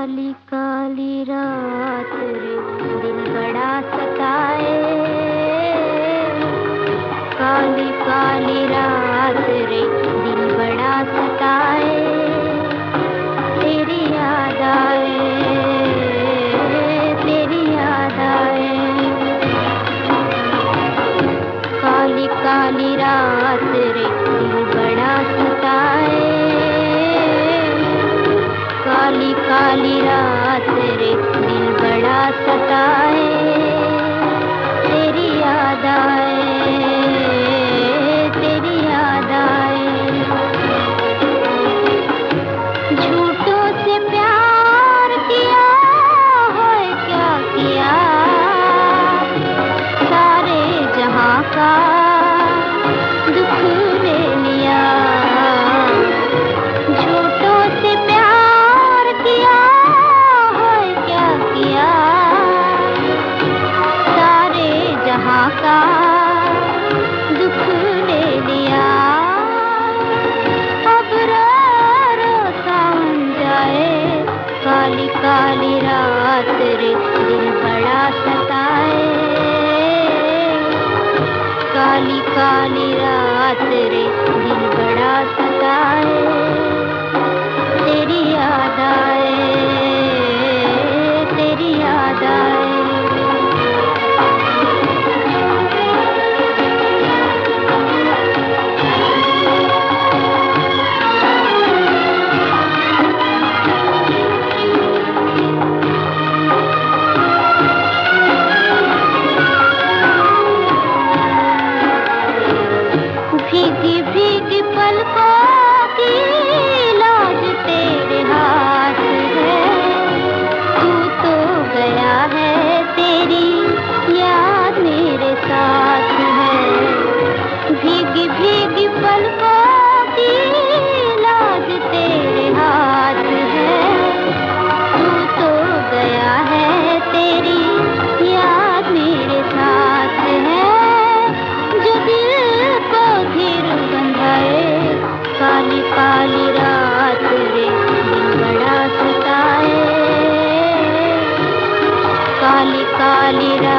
काली रात रे दिल बड़ा सताए। काली काली रात रे दिल बड़ा सताए। तेरी याद आए, तेरी याद आए। काली काली रात रे दिल बड़ा सताए। दुख ले लिया झूठों से प्यार सारे जहाँ का दुख ले लिया अब रो काली काली रात रे दिल बड़ा सताए काली रात रे दिल बड़ा सताए तेरी याद आए तेरी याद आए। कालिरा